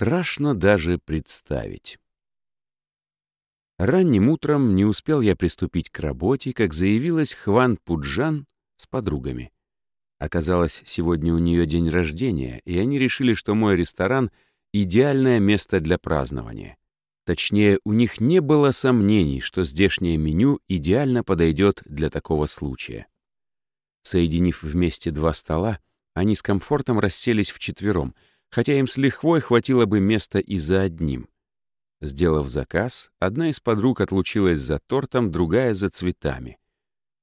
страшно даже представить. Ранним утром не успел я приступить к работе, как заявилась Хван Пуджан с подругами. Оказалось, сегодня у нее день рождения, и они решили, что мой ресторан — идеальное место для празднования. Точнее, у них не было сомнений, что здешнее меню идеально подойдет для такого случая. Соединив вместе два стола, они с комфортом расселись вчетвером, хотя им с лихвой хватило бы места и за одним. Сделав заказ, одна из подруг отлучилась за тортом, другая — за цветами.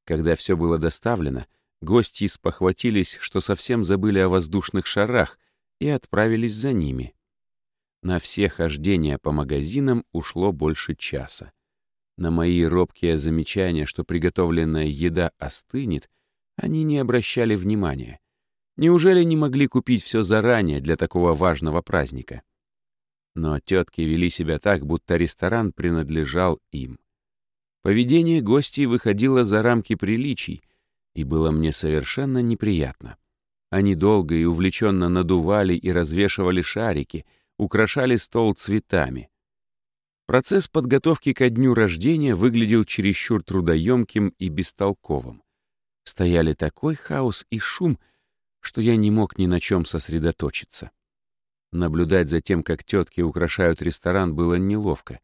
Когда все было доставлено, гости спохватились, что совсем забыли о воздушных шарах, и отправились за ними. На все хождения по магазинам ушло больше часа. На мои робкие замечания, что приготовленная еда остынет, они не обращали внимания. Неужели не могли купить все заранее для такого важного праздника? Но тетки вели себя так, будто ресторан принадлежал им. Поведение гостей выходило за рамки приличий, и было мне совершенно неприятно. Они долго и увлеченно надували и развешивали шарики, украшали стол цветами. Процесс подготовки ко дню рождения выглядел чересчур трудоемким и бестолковым. Стояли такой хаос и шум, что я не мог ни на чем сосредоточиться. Наблюдать за тем, как тетки украшают ресторан, было неловко.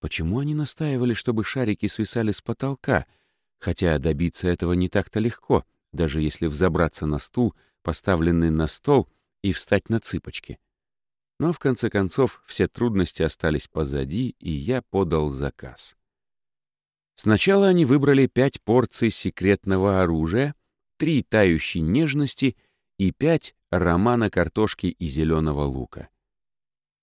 Почему они настаивали, чтобы шарики свисали с потолка, хотя добиться этого не так-то легко, даже если взобраться на стул, поставленный на стол, и встать на цыпочки? Но в конце концов все трудности остались позади, и я подал заказ. Сначала они выбрали пять порций секретного оружия, три тающей нежности и пять романа картошки и зеленого лука.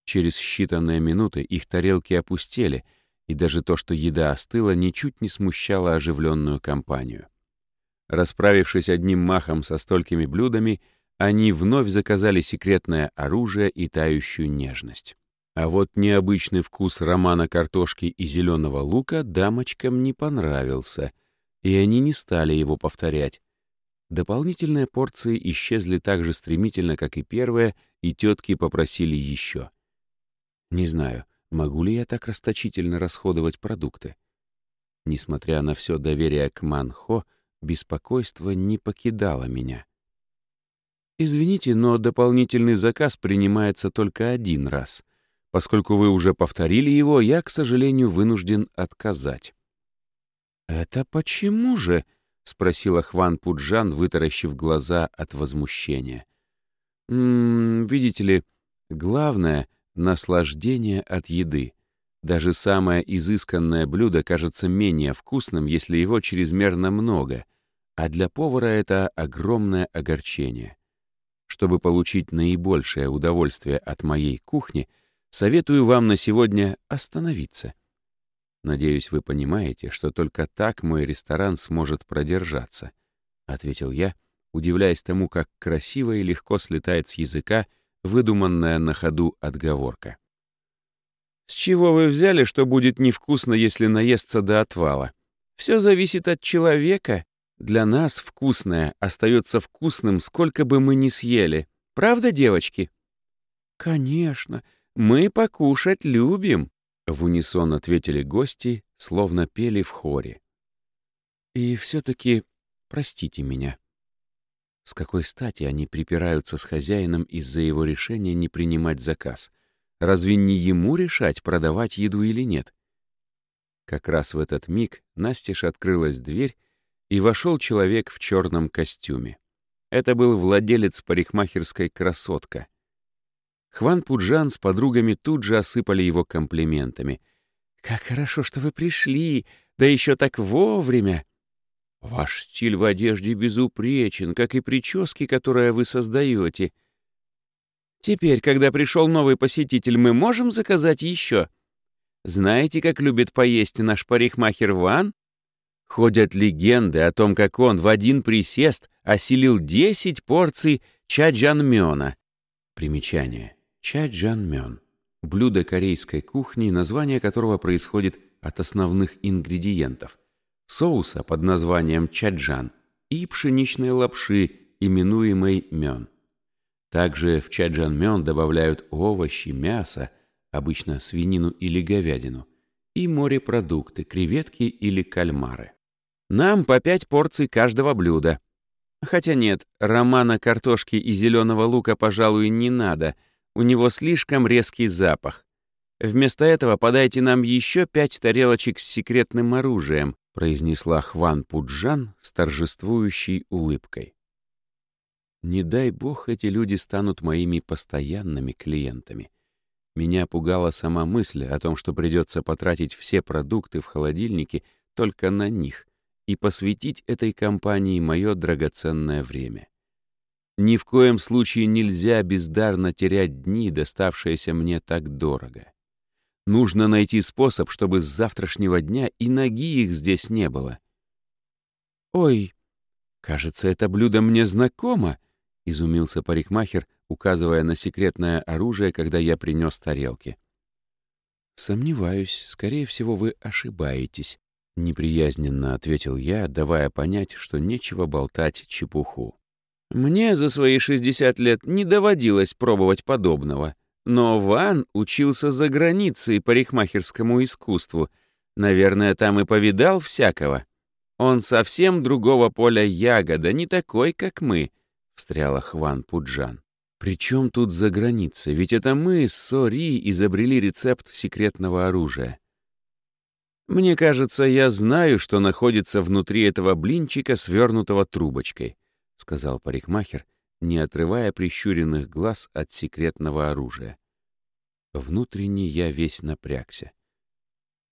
Через считанные минуты их тарелки опустели, и даже то, что еда остыла, ничуть не смущало оживленную компанию. Расправившись одним махом со столькими блюдами, они вновь заказали секретное оружие и тающую нежность. А вот необычный вкус романа картошки и зеленого лука дамочкам не понравился, и они не стали его повторять, Дополнительные порции исчезли так же стремительно, как и первые, и тетки попросили еще. Не знаю, могу ли я так расточительно расходовать продукты. Несмотря на все доверие к Манхо, беспокойство не покидало меня. «Извините, но дополнительный заказ принимается только один раз. Поскольку вы уже повторили его, я, к сожалению, вынужден отказать». «Это почему же?» — спросила Хван Пуджан, вытаращив глаза от возмущения. «М -м, «Видите ли, главное — наслаждение от еды. Даже самое изысканное блюдо кажется менее вкусным, если его чрезмерно много, а для повара это огромное огорчение. Чтобы получить наибольшее удовольствие от моей кухни, советую вам на сегодня остановиться». Надеюсь, вы понимаете, что только так мой ресторан сможет продержаться, ответил я, удивляясь тому, как красиво и легко слетает с языка выдуманная на ходу отговорка. С чего вы взяли, что будет невкусно, если наесться до отвала? Все зависит от человека. Для нас вкусное остается вкусным, сколько бы мы ни съели. Правда, девочки? Конечно, мы покушать любим, в унисон ответили гости, словно пели в хоре. И все-таки простите меня. С какой стати они припираются с хозяином из-за его решения не принимать заказ? Разве не ему решать, продавать еду или нет? Как раз в этот миг настежь открылась дверь, и вошел человек в черном костюме. Это был владелец парикмахерской «Красотка», Хван Пуджан с подругами тут же осыпали его комплиментами. «Как хорошо, что вы пришли, да еще так вовремя!» «Ваш стиль в одежде безупречен, как и прически, которые вы создаете. Теперь, когда пришел новый посетитель, мы можем заказать еще? Знаете, как любит поесть наш парикмахер Ван? Ходят легенды о том, как он в один присест осилил 10 порций чаджанмёна. Примечание. Чаджанмён – блюдо корейской кухни, название которого происходит от основных ингредиентов – соуса под названием чаджан и пшеничной лапши, именуемой мён. Также в чаджанмён добавляют овощи, мясо, обычно свинину или говядину, и морепродукты, креветки или кальмары. Нам по пять порций каждого блюда. Хотя нет, романа картошки и зеленого лука, пожалуй, не надо. У него слишком резкий запах. Вместо этого подайте нам еще пять тарелочек с секретным оружием, произнесла Хван Пуджан с торжествующей улыбкой. Не дай бог эти люди станут моими постоянными клиентами. Меня пугала сама мысль о том, что придется потратить все продукты в холодильнике только на них и посвятить этой компании мое драгоценное время. Ни в коем случае нельзя бездарно терять дни, доставшиеся мне так дорого. Нужно найти способ, чтобы с завтрашнего дня и ноги их здесь не было. «Ой, кажется, это блюдо мне знакомо», — изумился парикмахер, указывая на секретное оружие, когда я принес тарелки. «Сомневаюсь, скорее всего, вы ошибаетесь», — неприязненно ответил я, давая понять, что нечего болтать чепуху. «Мне за свои 60 лет не доводилось пробовать подобного», но Ван учился за границей парикмахерскому искусству. Наверное, там и повидал всякого. Он совсем другого поля ягода, не такой, как мы, — встряла Хван Пуджан. Причем тут за границей? Ведь это мы с Сори изобрели рецепт секретного оружия. Мне кажется, я знаю, что находится внутри этого блинчика, свернутого трубочкой, — сказал парикмахер, — не отрывая прищуренных глаз от секретного оружия. Внутренне я весь напрягся.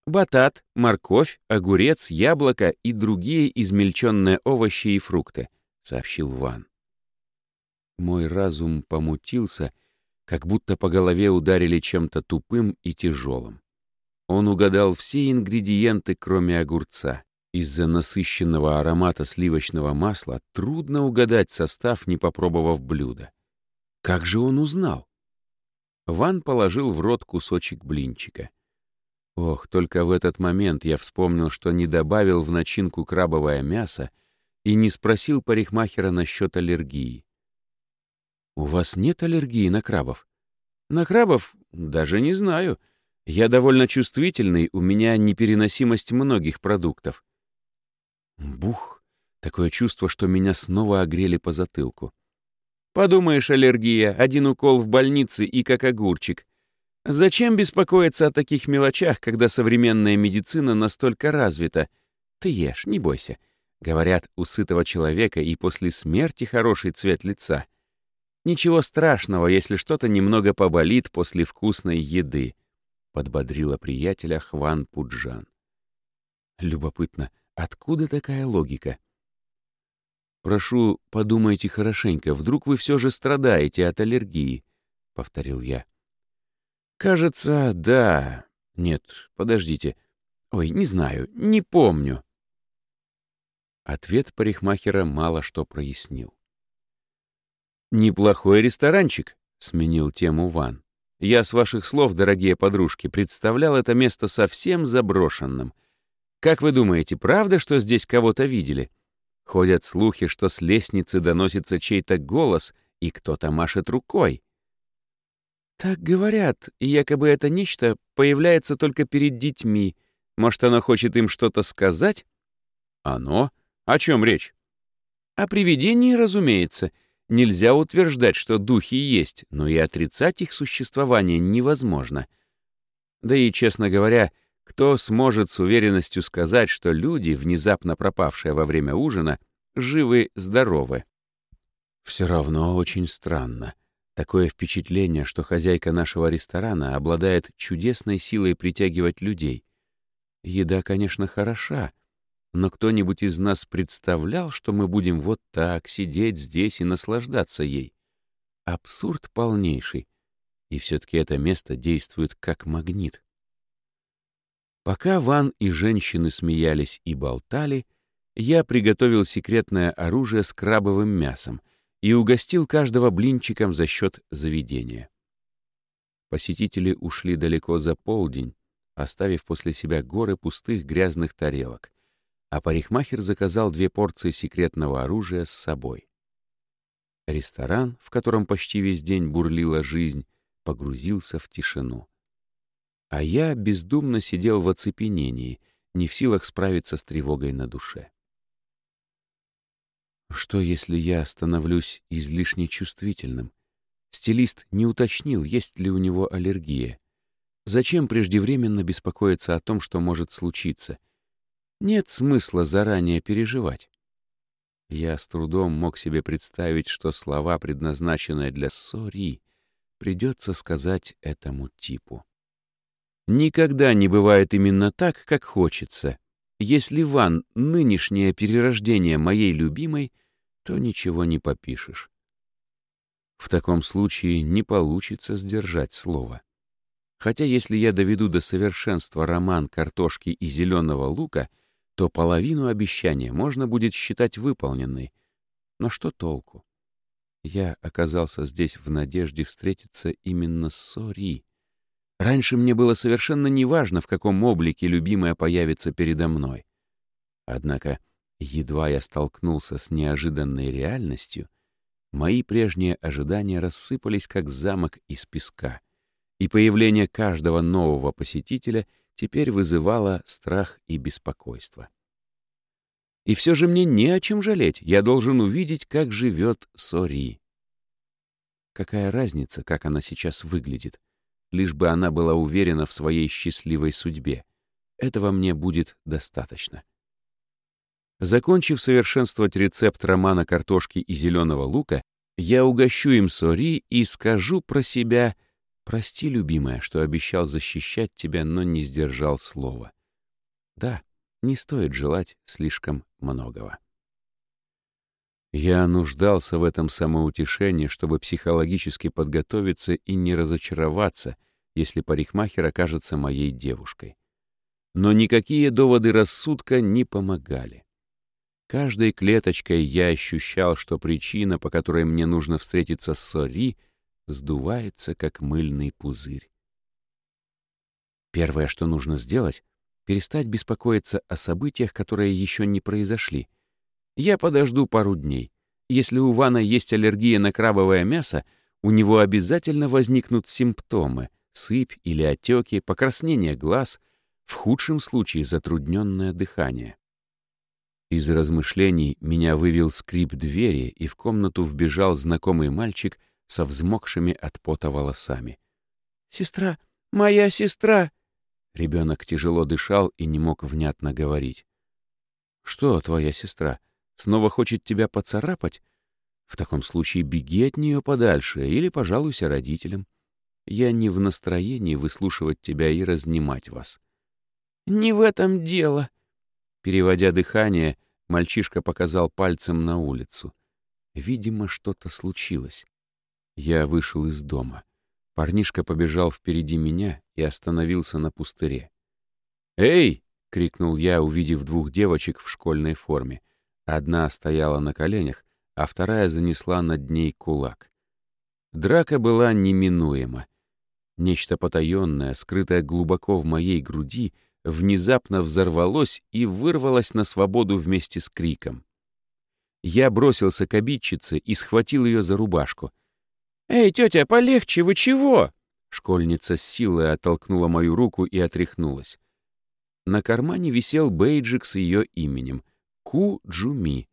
Батат, морковь, огурец, яблоко и другие измельченные овощи и фрукты, сообщил Ван. Мой разум помутился, как будто по голове ударили чем-то тупым и тяжелым. Он угадал все ингредиенты, кроме огурца. Из-за насыщенного аромата сливочного масла трудно угадать состав, не попробовав блюдо. Как же он узнал? Ван положил в рот кусочек блинчика. Ох, только в этот момент я вспомнил, что не добавил в начинку крабовое мясо и не спросил парикмахера насчет аллергии. «У вас нет аллергии на крабов?» «На крабов? Даже не знаю. Я довольно чувствительный, у меня непереносимость многих продуктов. Бух! Такое чувство, что меня снова огрели по затылку. Подумаешь, аллергия, один укол в больнице и как огурчик. Зачем беспокоиться о таких мелочах, когда современная медицина настолько развита? Ты ешь, не бойся. Говорят, у сытого человека и после смерти хороший цвет лица. Ничего страшного, если что-то немного поболит после вкусной еды, — подбодрила приятеля Хван Пуджан. Любопытно, Откуда такая логика? «Прошу, подумайте хорошенько, вдруг вы все же страдаете от аллергии», — повторил я. «Кажется, да. Нет, подождите. Ой, не знаю, не помню». Ответ парикмахера мало что прояснил. «Неплохой ресторанчик», — сменил тему Ван. «Я с ваших слов, дорогие подружки, представлял это место совсем заброшенным — как вы думаете, правда, что здесь кого-то видели? Ходят слухи, что с лестницы доносится чей-то голос, и кто-то машет рукой. Так говорят, и якобы это нечто появляется только перед детьми. Может, оно хочет им что-то сказать? Оно? О чем речь? О привидении, разумеется. Нельзя утверждать, что духи есть, но и отрицать их существование невозможно. Да и, честно говоря, кто сможет с уверенностью сказать, что люди, внезапно пропавшие во время ужина, живы-здоровы? Все равно очень странно. Такое впечатление, что хозяйка нашего ресторана обладает чудесной силой притягивать людей. Еда, конечно, хороша, но кто-нибудь из нас представлял, что мы будем вот так сидеть здесь и наслаждаться ей? Абсурд полнейший. И все-таки это место действует как магнит. Пока Ван и женщины смеялись и болтали, я приготовил секретное оружие с крабовым мясом и угостил каждого блинчиком за счет заведения. Посетители ушли далеко за полдень, оставив после себя горы пустых грязных тарелок, а парикмахер заказал две порции секретного оружия с собой. Ресторан, в котором почти весь день бурлила жизнь, погрузился в тишину. А я бездумно сидел в оцепенении, не в силах справиться с тревогой на душе. Что, если я становлюсь излишне чувствительным? Стилист не уточнил, есть ли у него аллергия. Зачем преждевременно беспокоиться о том, что может случиться? Нет смысла заранее переживать. Я с трудом мог себе представить, что слова, предназначенные для Сори, придется сказать этому типу. Никогда не бывает именно так, как хочется. Если Ван — нынешнее перерождение моей любимой, то ничего не попишешь. В таком случае не получится сдержать слово. Хотя если я доведу до совершенства роман картошки и зеленого лука — то половину обещания можно будет считать выполненной. Но что толку? Я оказался здесь в надежде встретиться именно с Сори. Раньше мне было совершенно неважно, в каком облике любимая появится передо мной. Однако, едва я столкнулся с неожиданной реальностью, мои прежние ожидания рассыпались, как замок из песка, и появление каждого нового посетителя — теперь вызывало страх и беспокойство. И все же мне не о чем жалеть, я должен увидеть, как живет Сори. Какая разница, как она сейчас выглядит, лишь бы она была уверена в своей счастливой судьбе. Этого мне будет достаточно. Закончив совершенствовать рецепт романа картошки и зеленого лука, я угощу им Сори и скажу про себя Прости, любимая, что обещал защищать тебя, но не сдержал слова. Да, не стоит желать слишком многого. Я нуждался в этом самоутешении, чтобы психологически подготовиться и не разочароваться, если парикмахер окажется моей девушкой. Но никакие доводы рассудка не помогали. Каждой клеточкой я ощущал, что причина, по которой мне нужно встретиться с Сори — сдувается, как мыльный пузырь. Первое, что нужно сделать, перестать беспокоиться о событиях, которые еще не произошли. Я подожду пару дней. Если у Вана есть аллергия на крабовое мясо, у него обязательно возникнут симптомы — сыпь или отеки, покраснение глаз, в худшем случае затрудненное дыхание. Из размышлений меня вывел скрип двери, и в комнату вбежал знакомый мальчик со взмокшими от пота волосами. «Сестра! Моя сестра!» Ребенок тяжело дышал и не мог внятно говорить. «Что, твоя сестра, снова хочет тебя поцарапать? В таком случае беги от нее подальше или пожалуйся родителям. Я не в настроении выслушивать тебя и разнимать вас». «Не в этом дело!» Переводя дыхание, мальчишка показал пальцем на улицу. Видимо, что-то случилось. Я вышел из дома. Парнишка побежал впереди меня и остановился на пустыре. «Эй!» — крикнул я, увидев двух девочек в школьной форме. Одна стояла на коленях, а вторая занесла над ней кулак. Драка была неминуема. Нечто потаенное, скрытое глубоко в моей груди, внезапно взорвалось и вырвалось на свободу вместе с криком. Я бросился к обидчице и схватил ее за рубашку — «Эй, тетя, полегче, вы чего?» Школьница с силой оттолкнула мою руку и отряхнулась. На кармане висел бейджик с ее именем — Ку Джуми.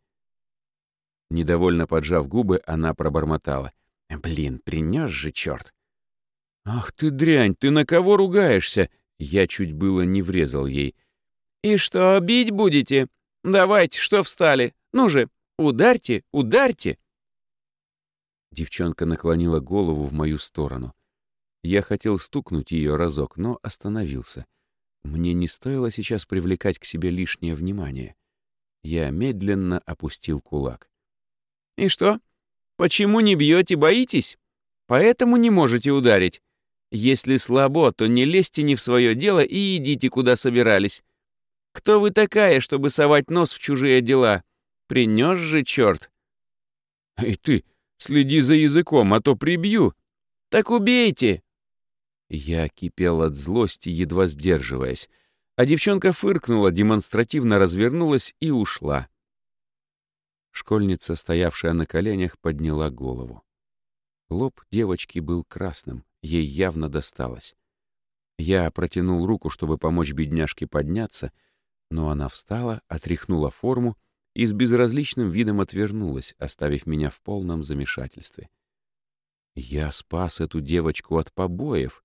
Недовольно поджав губы, она пробормотала. «Блин, принес же черт!» «Ах ты дрянь, ты на кого ругаешься?» Я чуть было не врезал ей. «И что, бить будете? Давайте, что встали? Ну же, ударьте, ударьте!» Девчонка наклонила голову в мою сторону. Я хотел стукнуть ее разок, но остановился. Мне не стоило сейчас привлекать к себе лишнее внимание. Я медленно опустил кулак. «И что? Почему не бьете, боитесь? Поэтому не можете ударить. Если слабо, то не лезьте не в свое дело и идите, куда собирались. Кто вы такая, чтобы совать нос в чужие дела? Принес же черт!» «Эй ты, Следи за языком, а то прибью. Так убейте!» Я кипел от злости, едва сдерживаясь, а девчонка фыркнула, демонстративно развернулась и ушла. Школьница, стоявшая на коленях, подняла голову. Лоб девочки был красным, ей явно досталось. Я протянул руку, чтобы помочь бедняжке подняться, но она встала, отряхнула форму и с безразличным видом отвернулась, оставив меня в полном замешательстве. Я спас эту девочку от побоев,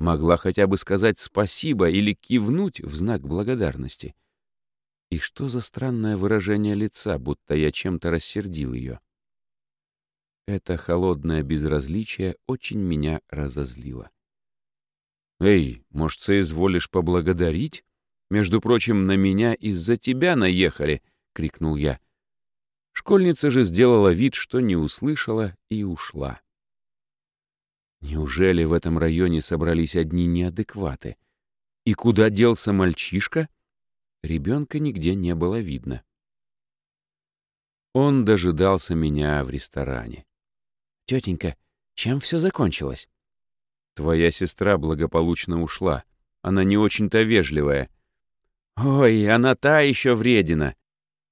могла хотя бы сказать спасибо или кивнуть в знак благодарности. И что за странное выражение лица, будто я чем-то рассердил ее. Это холодное безразличие очень меня разозлило. «Эй, может, соизволишь поблагодарить? Между прочим, на меня из-за тебя наехали!» — крикнул я. Школьница же сделала вид, что не услышала, и ушла. Неужели в этом районе собрались одни неадекваты? И куда делся мальчишка? Ребенка нигде не было видно. Он дожидался меня в ресторане. «Тетенька, чем все закончилось?» Твоя сестра благополучно ушла. Она не очень-то вежливая. Ой, она та еще вредина.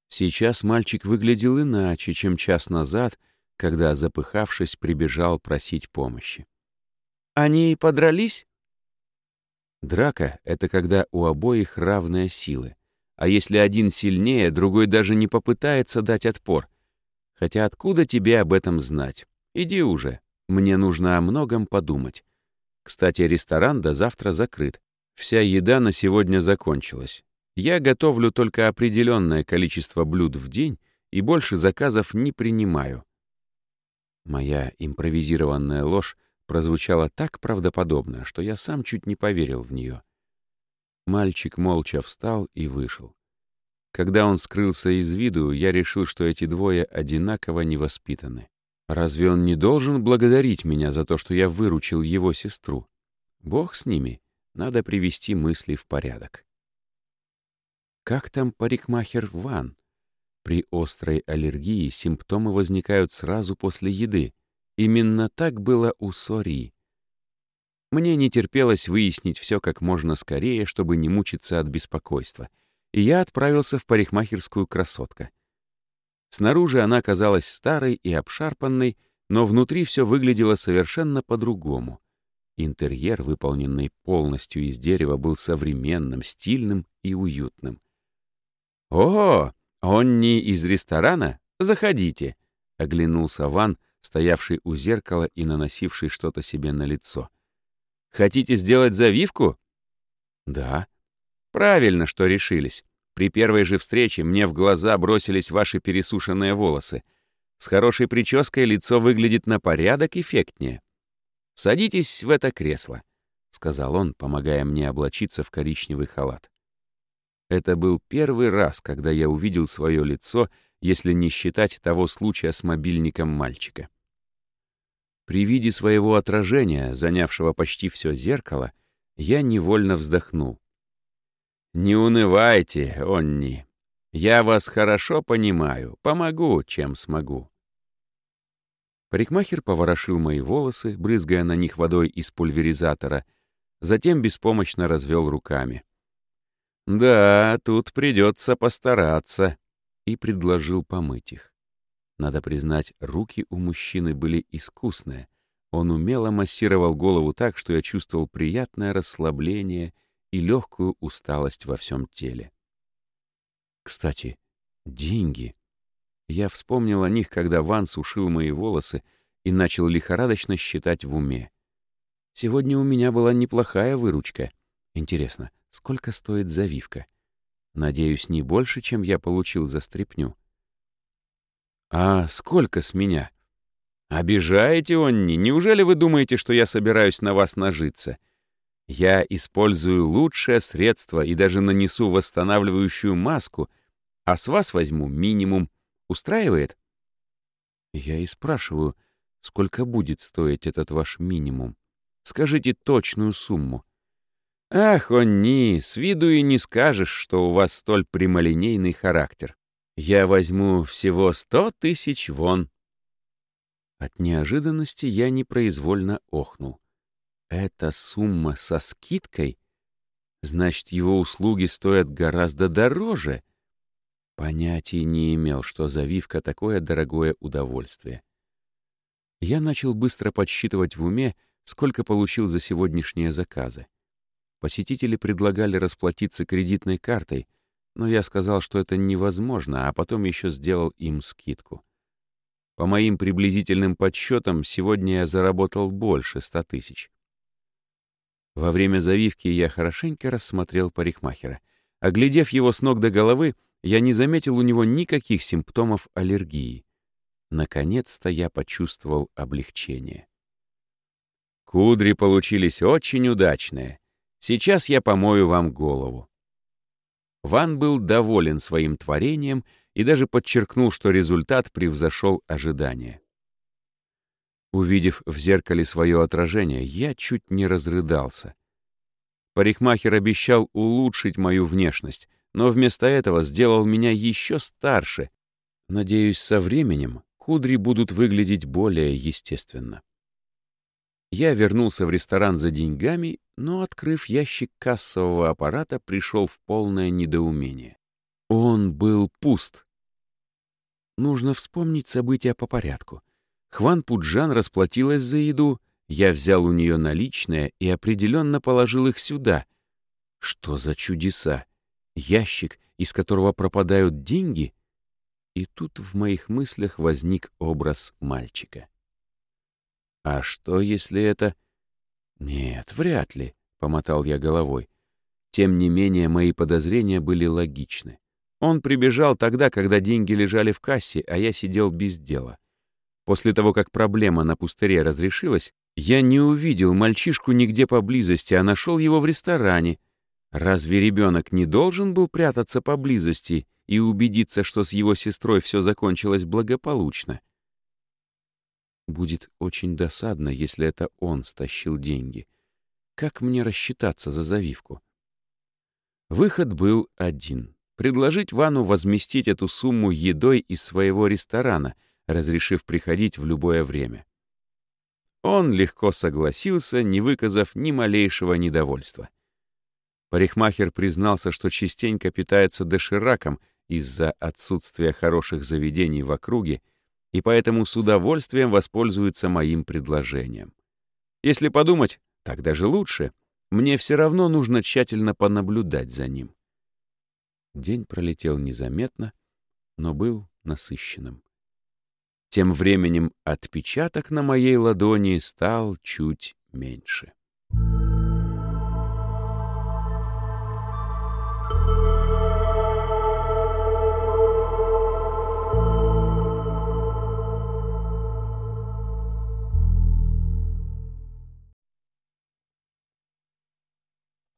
Сейчас мальчик выглядел иначе, чем час назад, когда, запыхавшись, прибежал просить помощи. Они подрались? Драка — это когда у обоих равные силы. А если один сильнее, другой даже не попытается дать отпор. Хотя откуда тебе об этом знать? Иди уже. Мне нужно о многом подумать. Кстати, ресторан до завтра закрыт. Вся еда на сегодня закончилась. Я готовлю только определенное количество блюд в день и больше заказов не принимаю. Моя импровизированная ложь прозвучала так правдоподобно, что я сам чуть не поверил в нее. Мальчик молча встал и вышел. Когда он скрылся из виду, я решил, что эти двое одинаково невоспитаны. Разве он не должен благодарить меня за то, что я выручил его сестру? Бог с ними, надо привести мысли в порядок. Как там парикмахер Ван? При острой аллергии симптомы возникают сразу после еды. Именно так было у Сори. Мне не терпелось выяснить все как можно скорее, чтобы не мучиться от беспокойства, и я отправился в парикмахерскую красотка. Снаружи она казалась старой и обшарпанной, но внутри все выглядело совершенно по-другому. Интерьер, выполненный полностью из дерева, был современным, стильным и уютным. «О, он не из ресторана? Заходите!» — оглянулся Ван, стоявший у зеркала и наносивший что-то себе на лицо. «Хотите сделать завивку?» «Да». «Правильно, что решились. При первой же встрече мне в глаза бросились ваши пересушенные волосы. С хорошей прической лицо выглядит на порядок эффектнее. Садитесь в это кресло, — сказал он, помогая мне облачиться в коричневый халат. Это был первый раз, когда я увидел свое лицо, если не считать того случая с мобильником мальчика. При виде своего отражения, занявшего почти все зеркало, я невольно вздохнул. «Не унывайте, Онни. Я вас хорошо понимаю, помогу, чем смогу». Парикмахер поворошил мои волосы, брызгая на них водой из пульверизатора, затем беспомощно развел руками. «Да, тут придется постараться», и предложил помыть их. Надо признать, руки у мужчины были искусные. Он умело массировал голову так, что я чувствовал приятное расслабление — и легкую усталость во всем теле. Кстати, деньги. Я вспомнил о них, когда Ван сушил мои волосы и начал лихорадочно считать в уме. Сегодня у меня была неплохая выручка. Интересно, сколько стоит завивка? Надеюсь, не больше, чем я получил за стряпню. А сколько с меня? Обижаете, Онни? Неужели вы думаете, что я собираюсь на вас нажиться? Я использую лучшее средство и даже нанесу восстанавливающую маску, а с вас возьму минимум. Устраивает? Я и спрашиваю, сколько будет стоить этот ваш минимум. Скажите точную сумму. Ах, Онни, с виду и не скажешь, что у вас столь прямолинейный характер. Я возьму всего сто тысяч вон. От неожиданности я непроизвольно охнул. Эта сумма со скидкой? Значит, его услуги стоят гораздо дороже. Понятия не имел, что завивка — такое дорогое удовольствие. Я начал быстро подсчитывать в уме, сколько получил за сегодняшние заказы. Посетители предлагали расплатиться кредитной картой, но я сказал, что это невозможно, а потом еще сделал им скидку. По моим приблизительным подсчетам, сегодня я заработал больше ста тысяч. Во время завивки я хорошенько рассмотрел парикмахера. Оглядев его с ног до головы, я не заметил у него никаких симптомов аллергии. Наконец-то я почувствовал облегчение. Кудри получились очень удачные. Сейчас я помою вам голову. Ван был доволен своим творением и даже подчеркнул, что результат превзошел ожидания. Увидев в зеркале свое отражение, я чуть не разрыдался. Парикмахер обещал улучшить мою внешность, но вместо этого сделал меня еще старше. Надеюсь, со временем кудри будут выглядеть более естественно. Я вернулся в ресторан за деньгами, но, открыв ящик кассового аппарата, пришел в полное недоумение. Он был пуст. Нужно вспомнить события по порядку. Хван Пуджан расплатилась за еду, я взял у нее наличные и определенно положил их сюда. Что за чудеса? Ящик, из которого пропадают деньги? И тут в моих мыслях возник образ мальчика. А что, если это... Нет, вряд ли, — помотал я головой. Тем не менее, мои подозрения были логичны. Он прибежал тогда, когда деньги лежали в кассе, а я сидел без дела. После того, как проблема на пустыре разрешилась, я не увидел мальчишку нигде поблизости, а нашел его в ресторане. Разве ребенок не должен был прятаться поблизости и убедиться, что с его сестрой все закончилось благополучно? Будет очень досадно, если это он стащил деньги. Как мне рассчитаться за завивку? Выход был один. Предложить Вану возместить эту сумму едой из своего ресторана, разрешив приходить в любое время. Он легко согласился, не выказав ни малейшего недовольства. Парикмахер признался, что частенько питается дошираком из-за отсутствия хороших заведений в округе и поэтому с удовольствием воспользуется моим предложением. Если подумать, так даже лучше. Мне все равно нужно тщательно понаблюдать за ним. День пролетел незаметно, но был насыщенным. Тем временем отпечаток на моей ладони стал чуть меньше.